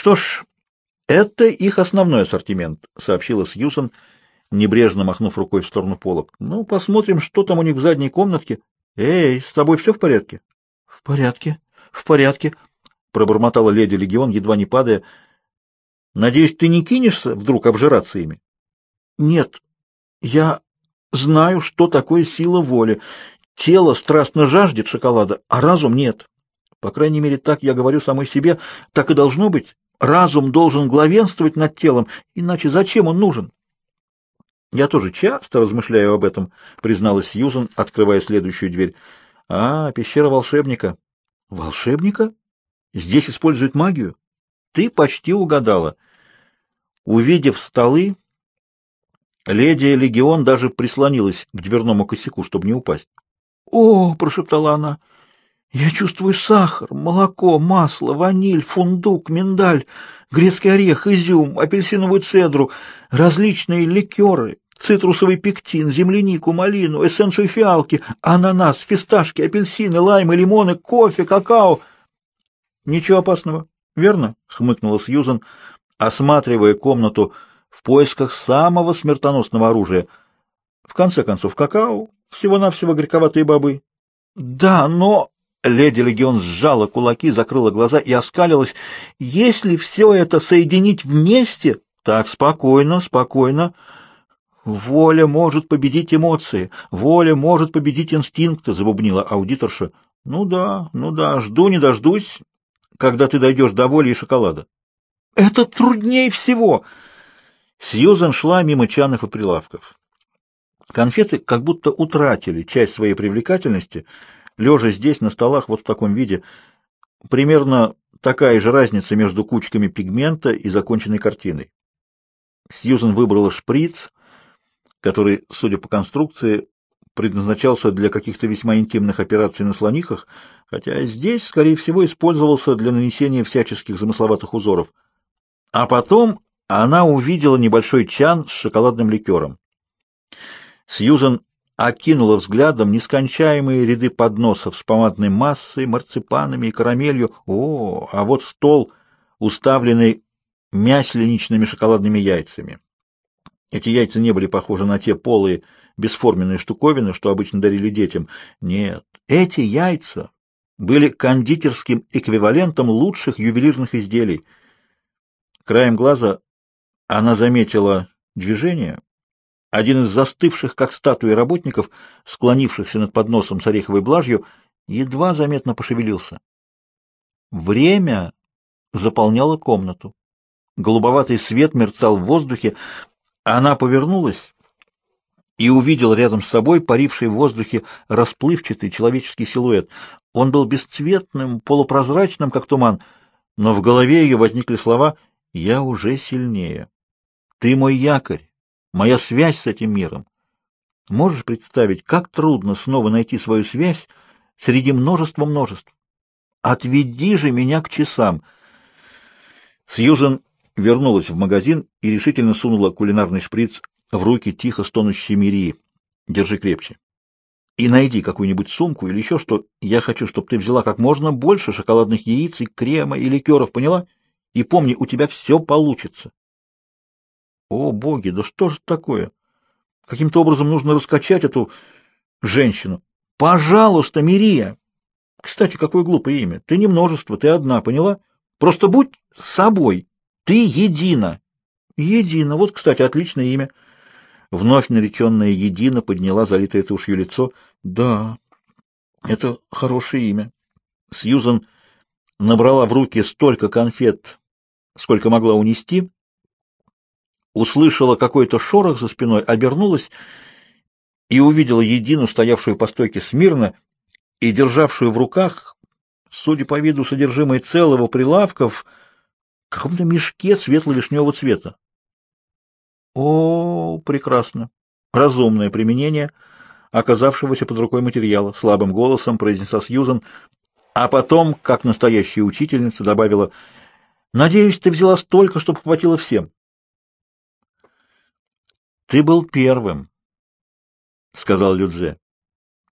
Что ж, это их основной ассортимент, сообщила Сьюзан, небрежно махнув рукой в сторону полок. Ну, посмотрим, что там у них в задней комнатке. Эй, с тобой все в порядке? В порядке, в порядке, пробормотала леди Легион, едва не падая. Надеюсь, ты не кинешься вдруг обжираться ими? Нет, я знаю, что такое сила воли. Тело страстно жаждет шоколада, а разум нет. По крайней мере, так я говорю самой себе, так и должно быть. Разум должен главенствовать над телом, иначе зачем он нужен? Я тоже часто размышляю об этом, призналась Сьюзен, открывая следующую дверь. А, пещера волшебника. Волшебника? Здесь используют магию? Ты почти угадала. Увидев столы, леди Легион даже прислонилась к дверному косяку, чтобы не упасть. «О!» — прошептала она. «Я чувствую сахар, молоко, масло, ваниль, фундук, миндаль, грецкий орех, изюм, апельсиновую цедру, различные ликеры, цитрусовый пектин, землянику, малину, эссенцию фиалки, ананас, фисташки, апельсины, лаймы, лимоны, кофе, какао». «Ничего опасного, верно?» — хмыкнула Сьюзан, осматривая комнату в поисках самого смертоносного оружия. «В конце концов, какао всего-навсего горьковатые бобы. Да, но... Леди Легион сжала кулаки, закрыла глаза и оскалилась. Если все это соединить вместе... Так, спокойно, спокойно. Воля может победить эмоции, воля может победить инстинкты, забубнила аудиторша. Ну да, ну да, жду не дождусь, когда ты дойдешь до воли и шоколада. Это труднее всего. Сьюзан шла мимо чанов и прилавков. Конфеты как будто утратили часть своей привлекательности, лежа здесь на столах вот в таком виде. Примерно такая же разница между кучками пигмента и законченной картиной. Сьюзен выбрала шприц, который, судя по конструкции, предназначался для каких-то весьма интимных операций на слонихах, хотя здесь, скорее всего, использовался для нанесения всяческих замысловатых узоров. А потом она увидела небольшой чан с шоколадным ликером. Сьюзен окинула взглядом нескончаемые ряды подносов с помадной массой, марципанами и карамелью. О, а вот стол, уставленный мясленичными шоколадными яйцами. Эти яйца не были похожи на те полые, бесформенные штуковины, что обычно дарили детям. Нет, эти яйца были кондитерским эквивалентом лучших ювелирных изделий. Краем глаза она заметила движение, один из застывших, как статуи работников, склонившихся над подносом с ореховой блажью, едва заметно пошевелился. Время заполняло комнату. Голубоватый свет мерцал в воздухе. Она повернулась и увидела рядом с собой паривший в воздухе расплывчатый человеческий силуэт. Он был бесцветным, полупрозрачным, как туман, но в голове ее возникли слова «Я уже сильнее». «Ты мой якорь, моя связь с этим миром. Можешь представить, как трудно снова найти свою связь среди множества множеств? Отведи же меня к часам. Сьюзен вернулась в магазин и решительно сунула кулинарный шприц в руки тихо стонущей Мирии. Держи крепче. И найди какую-нибудь сумку или еще что. Я хочу, чтобы ты взяла как можно больше шоколадных яиц и крема и ликеров, поняла? И помни, у тебя все получится. О, боги, да что же такое? Каким-то образом нужно раскачать эту женщину. Пожалуйста, Мирия. Кстати, какое глупое имя. Ты не множество, ты одна, поняла? Просто будь собой. Ты едина. Едина. Вот, кстати, отличное имя. Вновь нареченная Едина подняла залитое тушью лицо. Да, это хорошее имя. Сьюзан набрала в руки столько конфет, сколько могла унести, услышала какой-то шорох за спиной, обернулась и увидела Едину, стоявшую по стойке смирно и державшую в руках, судя по виду, содержимое целого прилавка в каком-то мешке светло-вишневого цвета. О, прекрасно! Разумное применение оказавшегося под рукой материала, слабым голосом произнесла Сьюзан, а потом, как настоящая учительница, добавила, «Надеюсь, ты взяла столько, чтобы хватило всем». Ты был первым, — сказал Людзе.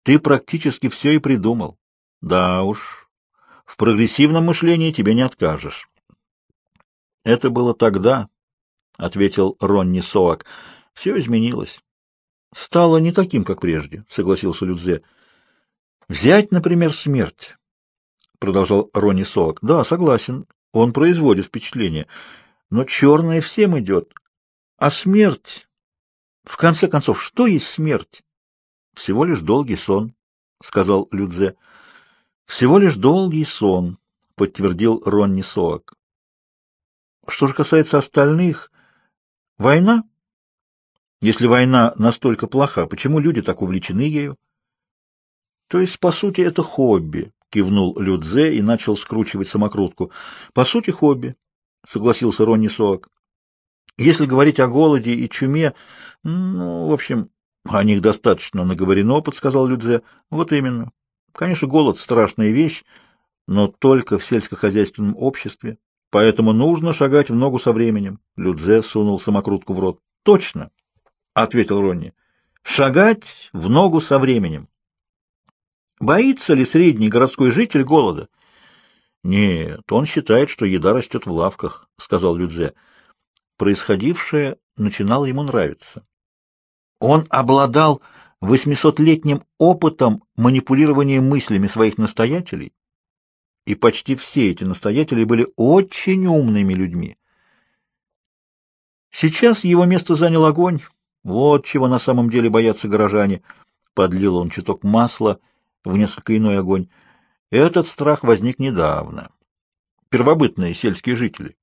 Ты практически все и придумал. Да уж, в прогрессивном мышлении тебе не откажешь. Это было тогда, — ответил Ронни Соак. — Все изменилось. — Стало не таким, как прежде, — согласился Людзе. — Взять, например, смерть, — продолжал Ронни Соак. — Да, согласен, он производит впечатление. Но черное всем идет. А смерть... В конце концов, что есть смерть? — Всего лишь долгий сон, — сказал Людзе. — Всего лишь долгий сон, — подтвердил Ронни Соак. Что же касается остальных, война? Если война настолько плоха, почему люди так увлечены ею? То есть, по сути, это хобби, кивнул Людзе и начал скручивать самокрутку. По сути, хобби, согласился Ронни Соак. Если говорить о голоде и чуме, ну, в общем, о них достаточно наговорено, подсказал Людзе. Вот именно. Конечно, голод страшная вещь, но только в сельскохозяйственном обществе. Поэтому нужно шагать в ногу со временем. Людзе сунул самокрутку в рот. Точно, ответил Ронни. Шагать в ногу со временем. Боится ли средний городской житель голода? Нет, он считает, что еда растет в лавках, сказал Людзе. Происходившее начинало ему нравиться. Он обладал восьмисотлетним опытом манипулирования мыслями своих настоятелей и почти все эти настоятели были очень умными людьми. Сейчас его место занял огонь. Вот чего на самом деле боятся горожане. Подлил он чуток масла в несколько иной огонь. Этот страх возник недавно. Первобытные сельские жители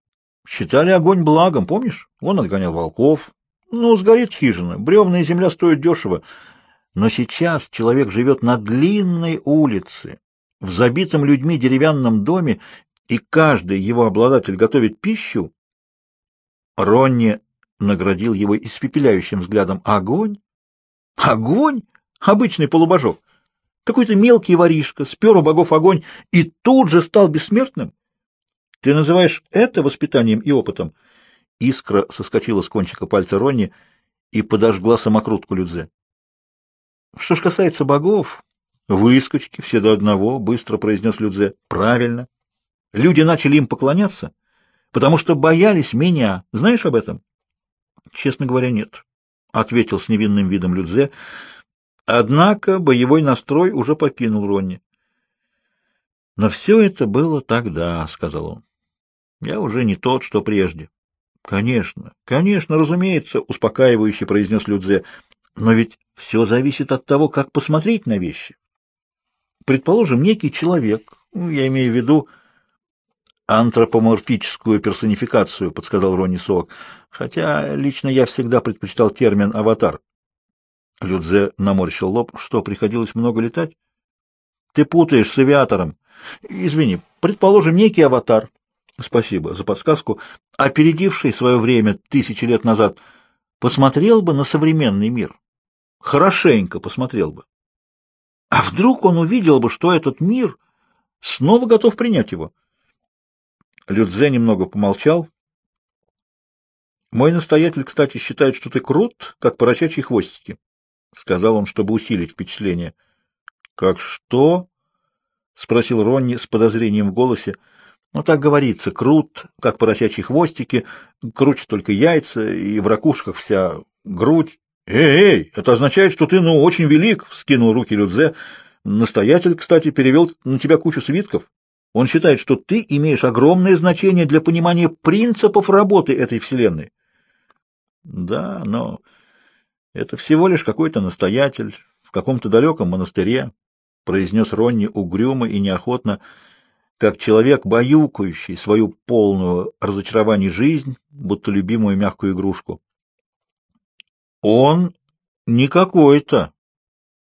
считали огонь благом, помнишь? Он отгонял волков. Ну, сгорит хижина, бревна и земля стоят дешево. Но сейчас человек живет на длинной улице, в забитом людьми деревянном доме, и каждый его обладатель готовит пищу, Ронни наградил его испепеляющим взглядом. Огонь? Огонь? Обычный полубожок. Какой-то мелкий воришка спер у богов огонь и тут же стал бессмертным? Ты называешь это воспитанием и опытом? Искра соскочила с кончика пальца Ронни и подожгла самокрутку Людзе. Что ж касается богов, Выскочки, все до одного, быстро произнес Людзе. Правильно. Люди начали им поклоняться, потому что боялись меня. Знаешь об этом? Честно говоря, нет, ответил с невинным видом Людзе. Однако боевой настрой уже покинул Ронни. Но все это было тогда, сказал он. Я уже не тот, что прежде. Конечно, конечно, разумеется, успокаивающе произнес Людзе. Но ведь все зависит от того, как посмотреть на вещи. Предположим, некий человек, ну, я имею в виду антропоморфическую персонификацию, подсказал Ронни Сок, хотя лично я всегда предпочитал термин «аватар». Людзе наморщил лоб. Что, приходилось много летать? Ты путаешь с авиатором. Извини, предположим, некий аватар. Спасибо за подсказку. Опередивший свое время тысячи лет назад, посмотрел бы на современный мир. Хорошенько посмотрел бы. А вдруг он увидел бы, что этот мир снова готов принять его? Людзе немного помолчал. Мой настоятель, кстати, считает, что ты крут, как поросячьи хвостики, — сказал он, чтобы усилить впечатление. — Как что? — спросил Ронни с подозрением в голосе. — Ну, так говорится, крут, как поросячьи хвостики, круче только яйца, и в ракушках вся грудь. «Эй, эй, это означает, что ты, ну, очень велик!» — вскинул руки Людзе. «Настоятель, кстати, перевел на тебя кучу свитков. Он считает, что ты имеешь огромное значение для понимания принципов работы этой вселенной». «Да, но это всего лишь какой-то настоятель в каком-то далеком монастыре», — произнес Ронни угрюмо и неохотно, как человек, баюкающий свою полную разочарований жизнь, будто любимую мягкую игрушку. Он не какой-то.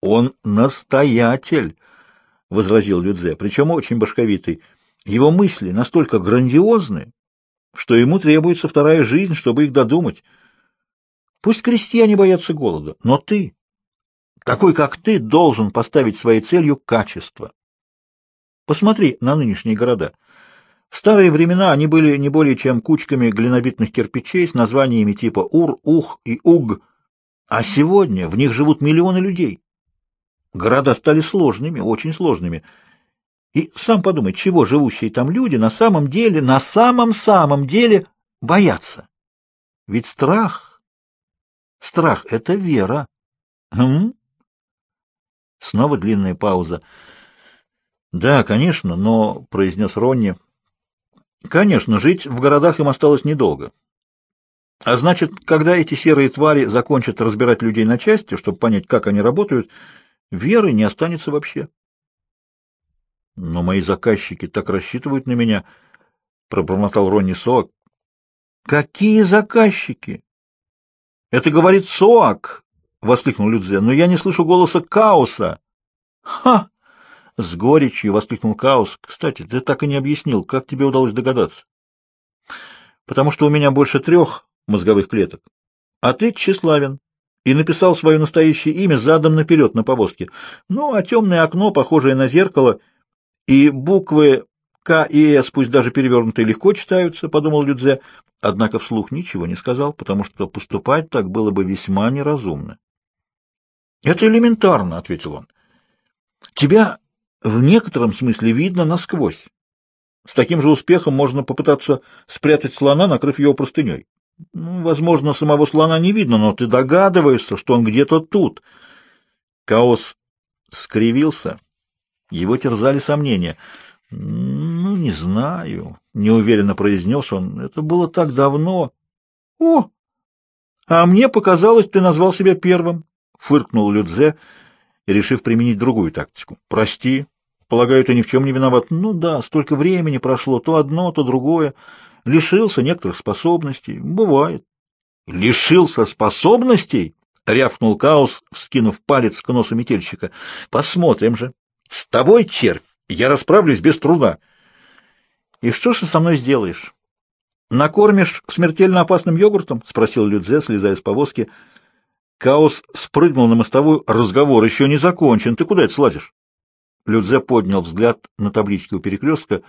Он настоятель, — возразил Людзе, причем очень башковитый. Его мысли настолько грандиозны, что ему требуется вторая жизнь, чтобы их додумать. Пусть крестьяне боятся голода, но ты, такой как ты, должен поставить своей целью качество. Посмотри на нынешние города. В старые времена они были не более чем кучками глинобитных кирпичей с названиями типа Ур, Ух и Уг — а сегодня в них живут миллионы людей. Города стали сложными, очень сложными. И сам подумай, чего живущие там люди на самом деле, на самом-самом деле бояться. Ведь страх... Страх — это вера. Хм? Снова длинная пауза. «Да, конечно, но...» — произнес Ронни. «Конечно, жить в городах им осталось недолго. А значит, когда эти серые твари закончат разбирать людей на части, чтобы понять, как они работают, веры не останется вообще». «Но мои заказчики так рассчитывают на меня», — пробормотал Ронни Соак. «Какие заказчики?» «Это говорит Соак!» — воскликнул Людзе. «Но я не слышу голоса Каоса!» «Ха!» — с горечью воскликнул Каос. «Кстати, ты так и не объяснил, как тебе удалось догадаться?» «Потому что у меня больше трех мозговых клеток, а ты тщеславен и написал свое настоящее имя задом наперед на повозке. Ну, а темное окно, похожее на зеркало, и буквы К и С, пусть даже перевернутые, легко читаются, — подумал Людзе, однако вслух ничего не сказал, потому что поступать так было бы весьма неразумно. — Это элементарно, — ответил он. — Тебя в некотором смысле видно насквозь. С таким же успехом можно попытаться спрятать слона, накрыв его простыней. Ну, возможно, самого слона не видно, но ты догадываешься, что он где-то тут. Каос скривился. Его терзали сомнения. «Ну, не знаю», — неуверенно произнес он. «Это было так давно». «О! А мне показалось, ты назвал себя первым», — фыркнул Людзе, решив применить другую тактику. «Прости. Полагаю, ты ни в чем не виноват». «Ну да, столько времени прошло, то одно, то другое. Лишился некоторых способностей. Бывает». «Лишился способностей?» — рявкнул Каус, вскинув палец к носу метельщика. «Посмотрим же. С тобой, червь, я расправлюсь без труда». «И что же со мной сделаешь?» «Накормишь смертельно опасным йогуртом?» — спросил Людзе, слезая с повозки. Каос спрыгнул на мостовую. «Разговор еще не закончен. Ты куда это слазишь?» Людзе поднял взгляд на таблички у перекрестка.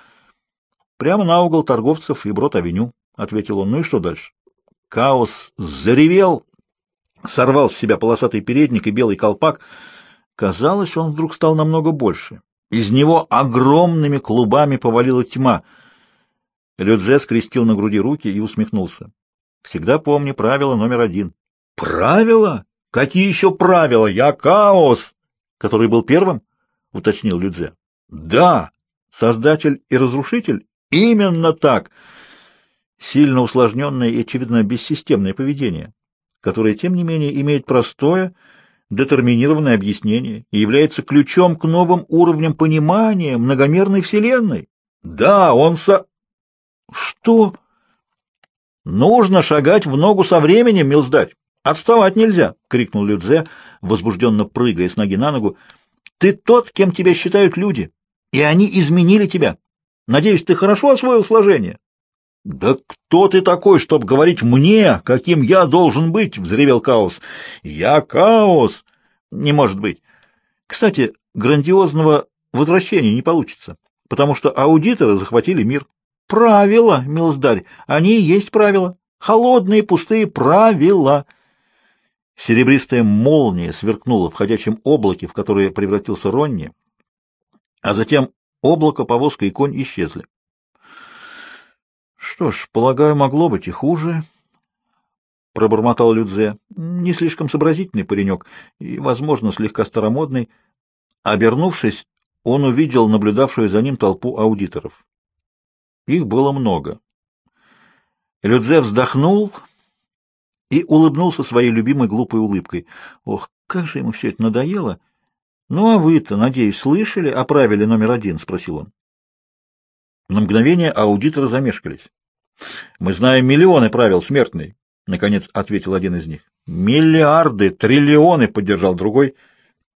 «Прямо на угол торговцев и Брод-авеню», — ответил он. «Ну и что дальше?» Каос заревел, сорвал с себя полосатый передник и белый колпак. Казалось, он вдруг стал намного больше. Из него огромными клубами повалила тьма. Людзе скрестил на груди руки и усмехнулся. «Всегда помни правило номер один». «Правила? Какие еще правила? Я Каос!» «Который был первым?» — уточнил Людзе. «Да! Создатель и разрушитель? Именно так!» Сильно усложненное и, очевидно, бессистемное поведение, которое, тем не менее, имеет простое, детерминированное объяснение и является ключом к новым уровням понимания многомерной Вселенной. Да, он со... Что? Нужно шагать в ногу со временем, милздарь. Отставать нельзя, — крикнул Людзе, возбужденно прыгая с ноги на ногу. Ты тот, кем тебя считают люди, и они изменили тебя. Надеюсь, ты хорошо освоил сложение. Да кто ты такой, чтобы говорить мне, каким я должен быть? взревел Каос. Я Каос. Не может быть. Кстати, грандиозного возвращения не получится, потому что аудиторы захватили мир. Правила, милздарь, они и есть правила. Холодные, пустые правила. Серебристая молния сверкнула в ходячем облаке, в которое превратился Ронни, а затем облако, повозка и конь исчезли. Что ж, полагаю, могло быть и хуже, — пробормотал Людзе. Не слишком сообразительный паренек и, возможно, слегка старомодный. Обернувшись, он увидел наблюдавшую за ним толпу аудиторов. Их было много. Людзе вздохнул и улыбнулся своей любимой глупой улыбкой. Ох, как же ему все это надоело! Ну, а вы-то, надеюсь, слышали о правиле номер один? — спросил он. На мгновение аудиторы замешкались. — Мы знаем миллионы правил смертной, — наконец ответил один из них. — Миллиарды, триллионы, — поддержал другой.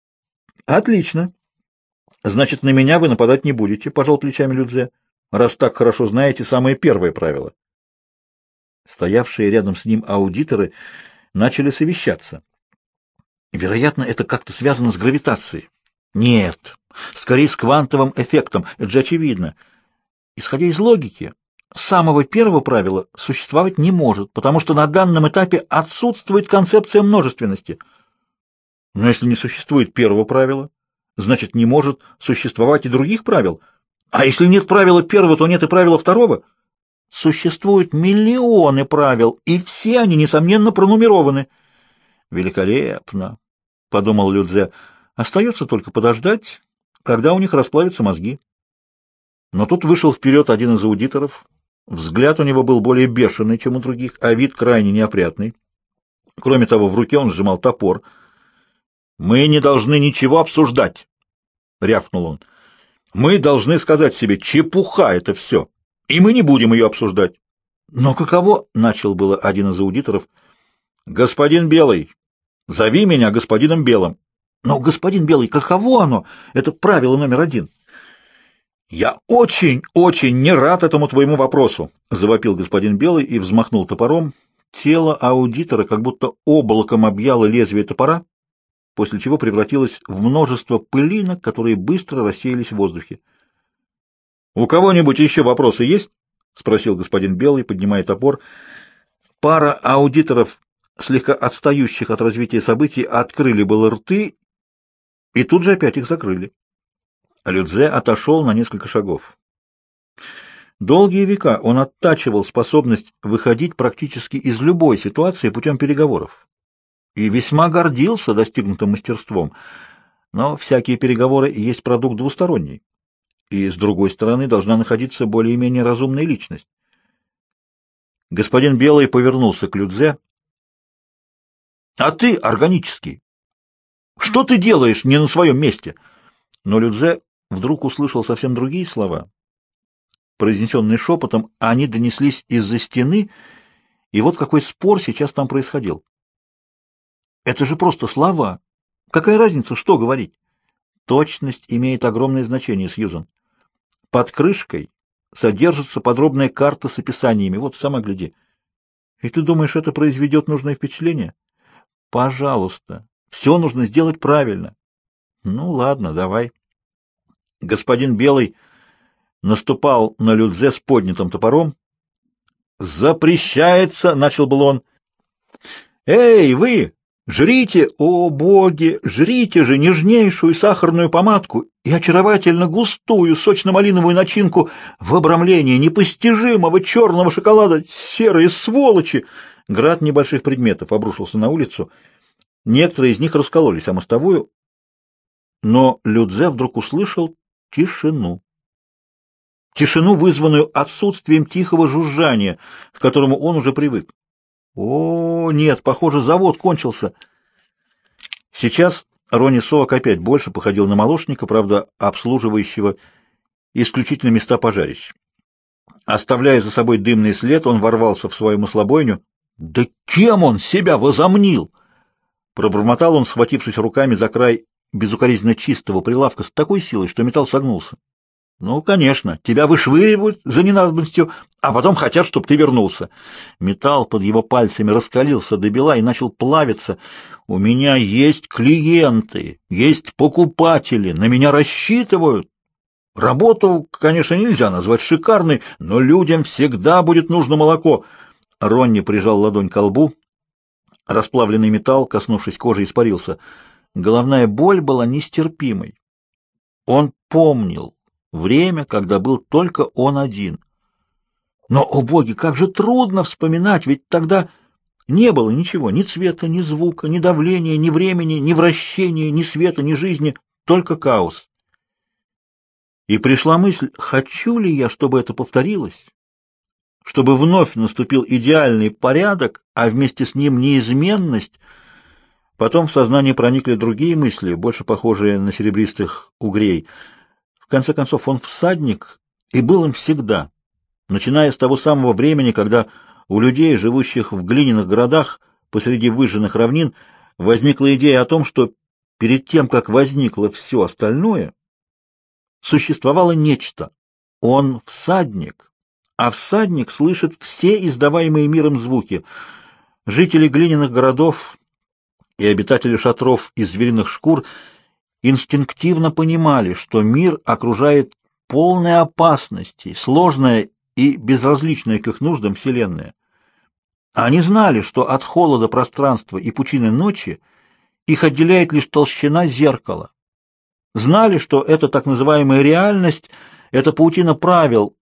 — Отлично. Значит, на меня вы нападать не будете, — пожал плечами Людзе, — раз так хорошо знаете самое первое правило. Стоявшие рядом с ним аудиторы начали совещаться. Вероятно, это как-то связано с гравитацией. Нет, скорее с квантовым эффектом, это же очевидно. Исходя из логики, самого первого правила существовать не может, потому что на данном этапе отсутствует концепция множественности. Но если не существует первого правила, значит не может существовать и других правил. А если нет правила первого, то нет и правила второго. Существуют миллионы правил, и все они, несомненно, пронумерованы. Великолепно, — подумал Людзе. Остается только подождать, когда у них расплавятся мозги. Но тут вышел вперед один из аудиторов. Взгляд у него был более бешеный, чем у других, а вид крайне неопрятный. Кроме того, в руке он сжимал топор. «Мы не должны ничего обсуждать», — рявкнул он. «Мы должны сказать себе, чепуха это все, и мы не будем ее обсуждать». «Но каково?» — начал было один из аудиторов. «Господин Белый, зови меня господином Белым». «Но, господин Белый, каково оно? Это правило номер один». «Я очень-очень не рад этому твоему вопросу», — завопил господин Белый и взмахнул топором. Тело аудитора как будто облаком объяло лезвие топора, после чего превратилось в множество пылинок, которые быстро рассеялись в воздухе. «У кого-нибудь еще вопросы есть?» — спросил господин Белый, поднимая топор. Пара аудиторов, слегка отстающих от развития событий, открыли было рты и тут же опять их закрыли. Людзе отошел на несколько шагов. Долгие века он оттачивал способность выходить практически из любой ситуации путем переговоров и весьма гордился достигнутым мастерством. Но всякие переговоры есть продукт двусторонний, и с другой стороны должна находиться более-менее разумная личность. Господин Белый повернулся к Людзе. — А ты органический. Что ты делаешь не на своем месте? Но Людзе вдруг услышал совсем другие слова. Произнесенные шепотом, они донеслись из-за стены, и вот какой спор сейчас там происходил. Это же просто слова. Какая разница, что говорить? Точность имеет огромное значение, Сьюзан. Под крышкой содержится подробная карта с описаниями. Вот, сама гляди. И ты думаешь, это произведет нужное впечатление? Пожалуйста. Все нужно сделать правильно. Ну, ладно, давай. Господин Белый наступал на Людзе с поднятым топором. «Запрещается!» — начал был он. «Эй, вы! Жрите, о боги, жрите же нежнейшую сахарную помадку и очаровательно густую сочно-малиновую начинку в обрамлении непостижимого черного шоколада, серые сволочи!» Град небольших предметов обрушился на улицу. Некоторые из них раскололись о мостовую, но Людзе вдруг услышал тишину. Тишину, вызванную отсутствием тихого жужжания, к которому он уже привык. О, нет, похоже, завод кончился. Сейчас Рони Совок опять больше походил на молочника, правда, обслуживающего исключительно места пожарищ. Оставляя за собой дымный след, он ворвался в свою маслобойню. «Да кем он себя возомнил?» Пробормотал он, схватившись руками за край безукоризненно чистого прилавка с такой силой, что металл согнулся. Ну, конечно, тебя вышвыривают за ненадобностью, а потом хотят, чтобы ты вернулся. Металл под его пальцами раскалился до бела и начал плавиться. У меня есть клиенты, есть покупатели, на меня рассчитывают. Работу, конечно, нельзя назвать шикарной, но людям всегда будет нужно молоко. Ронни прижал ладонь к лбу. Расплавленный металл, коснувшись кожи, испарился — Головная боль была нестерпимой. Он помнил время, когда был только он один. Но, о боги, как же трудно вспоминать, ведь тогда не было ничего, ни цвета, ни звука, ни давления, ни времени, ни вращения, ни света, ни жизни, только хаос. И пришла мысль, хочу ли я, чтобы это повторилось, чтобы вновь наступил идеальный порядок, а вместе с ним неизменность — Потом в сознание проникли другие мысли, больше похожие на серебристых угрей. Конце концов, он всадник и был им всегда, начиная с того самого времени, когда у людей, живущих в глиняных городах посреди выжженных равнин, возникла идея о том, что перед тем, как возникло все остальное, существовало нечто. Он всадник, а всадник слышит все издаваемые миром звуки. Жители глиняных городов и обитатели шатров из звериных шкур инстинктивно понимали, что мир окружает полная опасности, сложная и безразличная к их нуждам Вселенная. Они знали, что от холода пространства и пучины ночи их отделяет лишь толщина зеркала. Знали, что эта так называемая реальность — это паутина правил,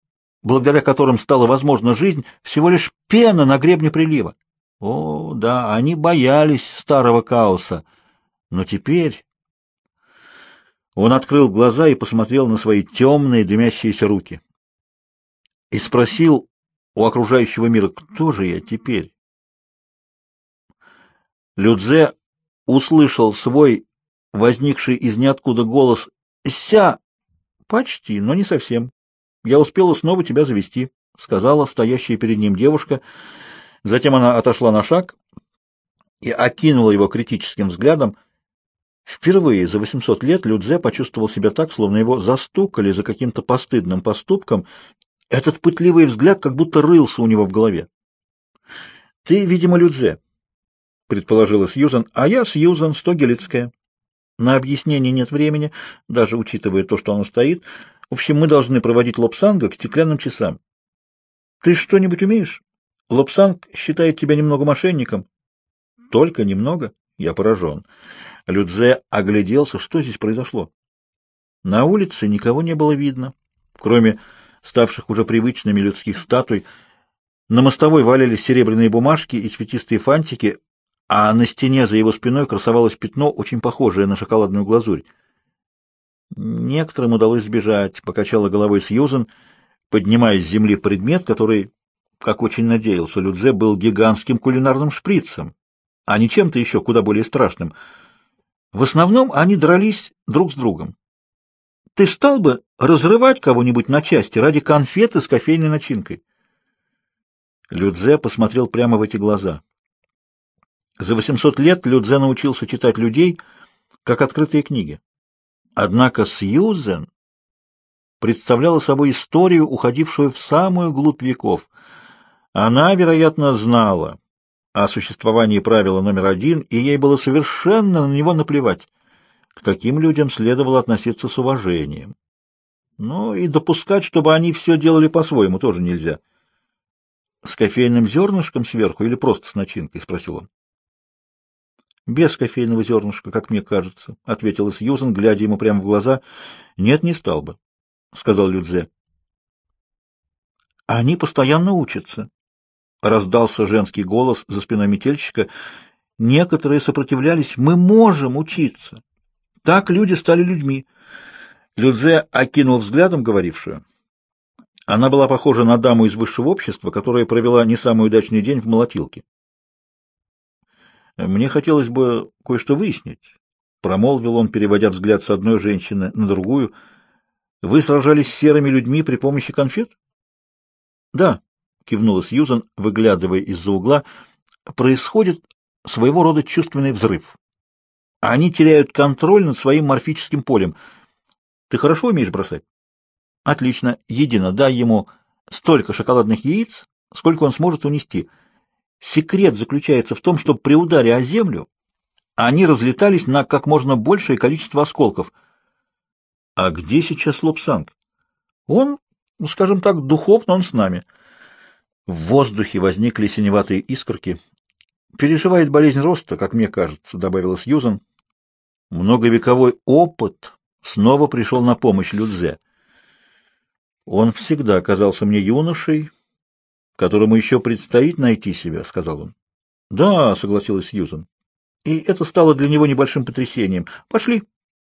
благодаря которым стала возможна жизнь, всего лишь пена на гребне прилива. О, да, они боялись старого хаоса. Но теперь... Он открыл глаза и посмотрел на свои темные дымящиеся руки. И спросил у окружающего мира, кто же я теперь? Людзе услышал свой, возникший из ниоткуда голос «Ся!» «Почти, но не совсем. Я успела снова тебя завести», — сказала стоящая перед ним девушка. Затем она отошла на шаг и окинула его критическим взглядом. Впервые за 800 лет Людзе почувствовал себя так, словно его застукали за каким-то постыдным поступком. Этот пытливый взгляд как будто рылся у него в голове. «Ты, видимо, Людзе», — предположила Сьюзан, — «а я Сьюзан Стогелицкая. На объяснение нет времени, даже учитывая то, что оно стоит. В общем, мы должны проводить лобсанга к стеклянным часам. Ты что-нибудь умеешь? Лобсанг считает тебя немного мошенником. Только немного? Я поражен. Людзе огляделся, что здесь произошло. На улице никого не было видно, кроме ставших уже привычными людских статуй. На мостовой валялись серебряные бумажки и цветистые фантики, а на стене за его спиной красовалось пятно, очень похожее на шоколадную глазурь. Некоторым удалось сбежать, покачала головой Сьюзен, поднимая с земли предмет, который, как очень надеялся Людзе, был гигантским кулинарным шприцем, а не чем-то еще куда более страшным. В основном они дрались друг с другом. Ты стал бы разрывать кого-нибудь на части ради конфеты с кофейной начинкой? Людзе посмотрел прямо в эти глаза. За 800 лет Людзе научился читать людей, как открытые книги. Однако Сьюзен представляла собой историю, уходившую в самую глубь веков. Она, вероятно, знала о существовании правила номер один, и ей было совершенно на него наплевать. К таким людям следовало относиться с уважением. Но и допускать, чтобы они все делали по-своему, тоже нельзя. — С кофейным зернышком сверху или просто с начинкой? — спросил он. Без кофейного зернышка, как мне кажется, — ответила Сьюзен, глядя ему прямо в глаза. — Нет, не стал бы, — сказал Людзе. — Они постоянно учатся, — раздался женский голос за спиной метельщика. Некоторые сопротивлялись. Мы можем учиться. Так люди стали людьми. Людзе окинул взглядом говорившую. Она была похожа на даму из высшего общества, которая провела не самый удачный день в молотилке. Мне хотелось бы кое-что выяснить, — промолвил он, переводя взгляд с одной женщины на другую. — Вы сражались с серыми людьми при помощи конфет? — Да, — кивнула Сьюзан, выглядывая из-за угла. — Происходит своего рода чувственный взрыв. Они теряют контроль над своим морфическим полем. Ты хорошо умеешь бросать? — Отлично. Едино, дай ему столько шоколадных яиц, сколько он сможет унести — Секрет заключается в том, чтобы при ударе о землю они разлетались на как можно большее количество осколков. А где сейчас Лобсанг? Он, ну, скажем так, духовно он с нами. В воздухе возникли синеватые искорки. Переживает болезнь роста, как мне кажется, добавила Сьюзан. Многовековой опыт снова пришел на помощь Людзе. Он всегда казался мне юношей, которому еще предстоит найти себя, — сказал он. — Да, — согласилась Сьюзан. И это стало для него небольшим потрясением. Пошли.